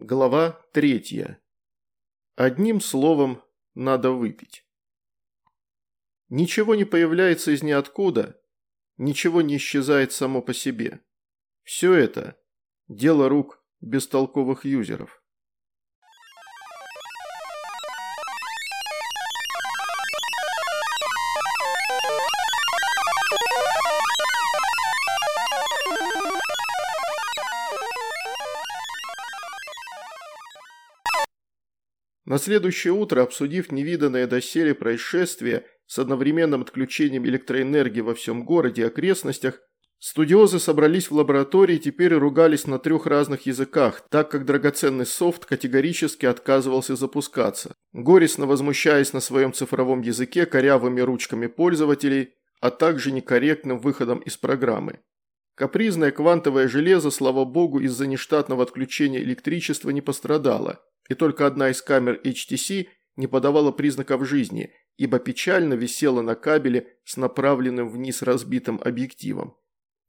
Глава третья. Одним словом, надо выпить. Ничего не появляется из ниоткуда, ничего не исчезает само по себе. Все это – дело рук бестолковых юзеров. На следующее утро, обсудив невиданное доселе происшествие с одновременным отключением электроэнергии во всем городе и окрестностях, студиозы собрались в лаборатории и теперь ругались на трех разных языках, так как драгоценный софт категорически отказывался запускаться, горестно возмущаясь на своем цифровом языке корявыми ручками пользователей, а также некорректным выходом из программы. Капризное квантовое железо, слава богу, из-за нештатного отключения электричества не пострадало – и только одна из камер HTC не подавала признаков жизни, ибо печально висела на кабеле с направленным вниз разбитым объективом.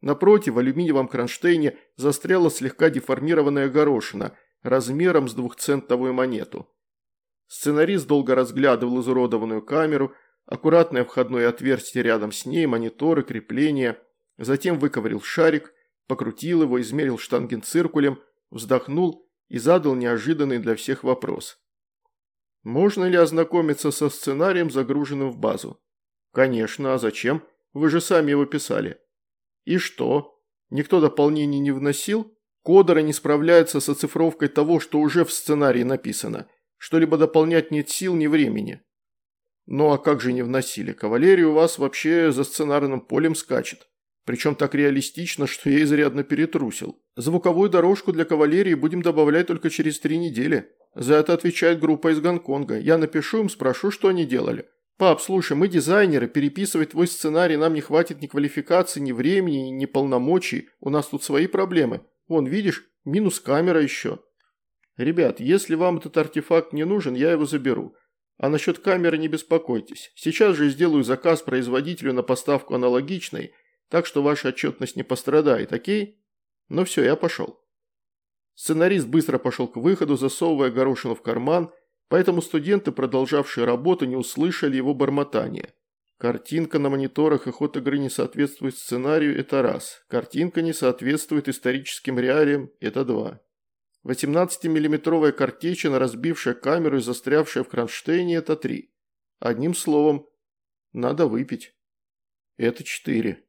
Напротив, в алюминиевом кронштейне застряла слегка деформированная горошина размером с двухцентовую монету. Сценарист долго разглядывал изуродованную камеру, аккуратное входное отверстие рядом с ней, мониторы, крепления, затем выковырил шарик, покрутил его, измерил штангенциркулем, вздохнул и задал неожиданный для всех вопрос. Можно ли ознакомиться со сценарием, загруженным в базу? Конечно, а зачем? Вы же сами его писали. И что? Никто дополнений не вносил? Кодеры не справляются с оцифровкой того, что уже в сценарии написано. Что-либо дополнять нет сил, ни времени. Ну а как же не вносили? Кавалерия у вас вообще за сценарным полем скачет. Причем так реалистично, что я изрядно перетрусил. Звуковую дорожку для кавалерии будем добавлять только через три недели. За это отвечает группа из Гонконга. Я напишу им, спрошу, что они делали. Пап, слушай, мы дизайнеры, переписывать твой сценарий нам не хватит ни квалификации, ни времени, ни полномочий. У нас тут свои проблемы. Вон, видишь, минус камера еще. Ребят, если вам этот артефакт не нужен, я его заберу. А насчет камеры не беспокойтесь. Сейчас же сделаю заказ производителю на поставку аналогичной – так что ваша отчетность не пострадает, окей? Ну все, я пошел». Сценарист быстро пошел к выходу, засовывая горошину в карман, поэтому студенты, продолжавшие работу, не услышали его бормотания. Картинка на мониторах и ход игры не соответствует сценарию – это раз. Картинка не соответствует историческим реалиям – это два. 18-миллиметровая картечина, разбившая камеру и застрявшая в кронштейне – это три. Одним словом, надо выпить. Это четыре.